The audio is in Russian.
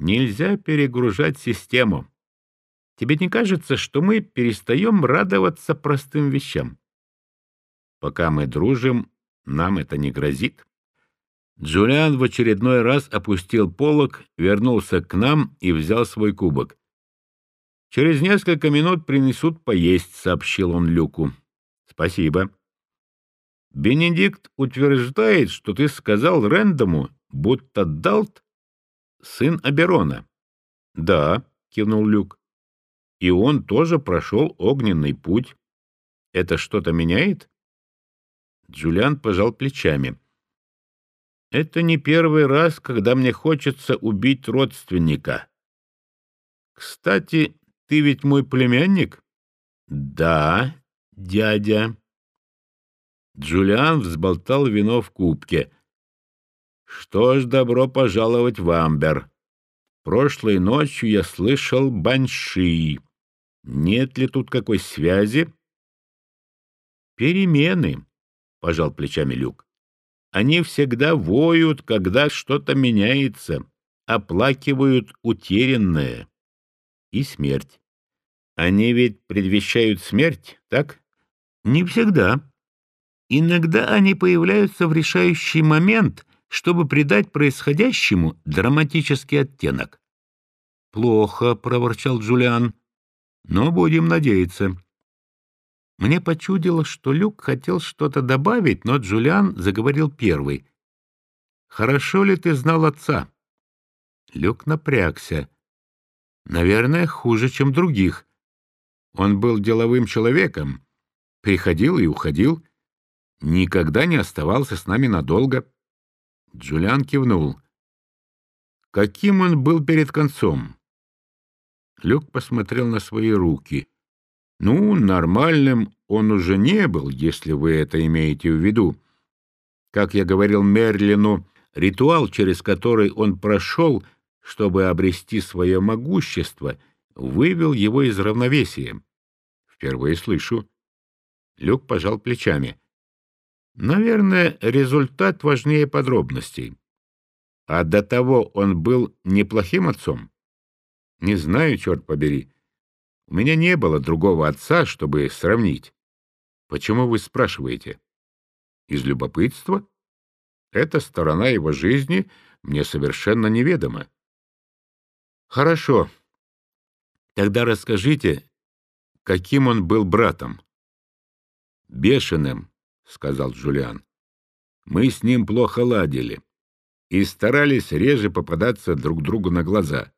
Нельзя перегружать систему. Тебе не кажется, что мы перестаем радоваться простым вещам? Пока мы дружим, нам это не грозит. Джулиан в очередной раз опустил полог, вернулся к нам и взял свой кубок. «Через несколько минут принесут поесть», — сообщил он Люку. «Спасибо». «Бенедикт утверждает, что ты сказал Рэндому, будто Далт — сын Аберона». «Да», — кивнул Люк. «И он тоже прошел огненный путь. Это что-то меняет?» Джулиан пожал плечами. Это не первый раз, когда мне хочется убить родственника. Кстати, ты ведь мой племянник? Да, дядя. Джулиан взболтал вино в кубке. Что ж, добро пожаловать в Амбер. Прошлой ночью я слышал банши. Нет ли тут какой связи? Перемены, пожал плечами Люк. Они всегда воют, когда что-то меняется, оплакивают утерянное и смерть. Они ведь предвещают смерть, так? Не всегда. Иногда они появляются в решающий момент, чтобы придать происходящему драматический оттенок. «Плохо», — проворчал Джулиан, — «но будем надеяться». Мне почудилось, что Люк хотел что-то добавить, но Джулиан заговорил первый. «Хорошо ли ты знал отца?» Люк напрягся. «Наверное, хуже, чем других. Он был деловым человеком, приходил и уходил, никогда не оставался с нами надолго». Джулиан кивнул. «Каким он был перед концом?» Люк посмотрел на свои руки — ну, нормальным он уже не был, если вы это имеете в виду. Как я говорил Мерлину, ритуал, через который он прошел, чтобы обрести свое могущество, вывел его из равновесия. Впервые слышу. Люк пожал плечами. Наверное, результат важнее подробностей. А до того он был неплохим отцом? Не знаю, черт побери. У меня не было другого отца, чтобы сравнить. Почему вы спрашиваете? Из любопытства? Эта сторона его жизни мне совершенно неведома. Хорошо. Тогда расскажите, каким он был братом? Бешеным, сказал Джулиан. Мы с ним плохо ладили и старались реже попадаться друг другу на глаза.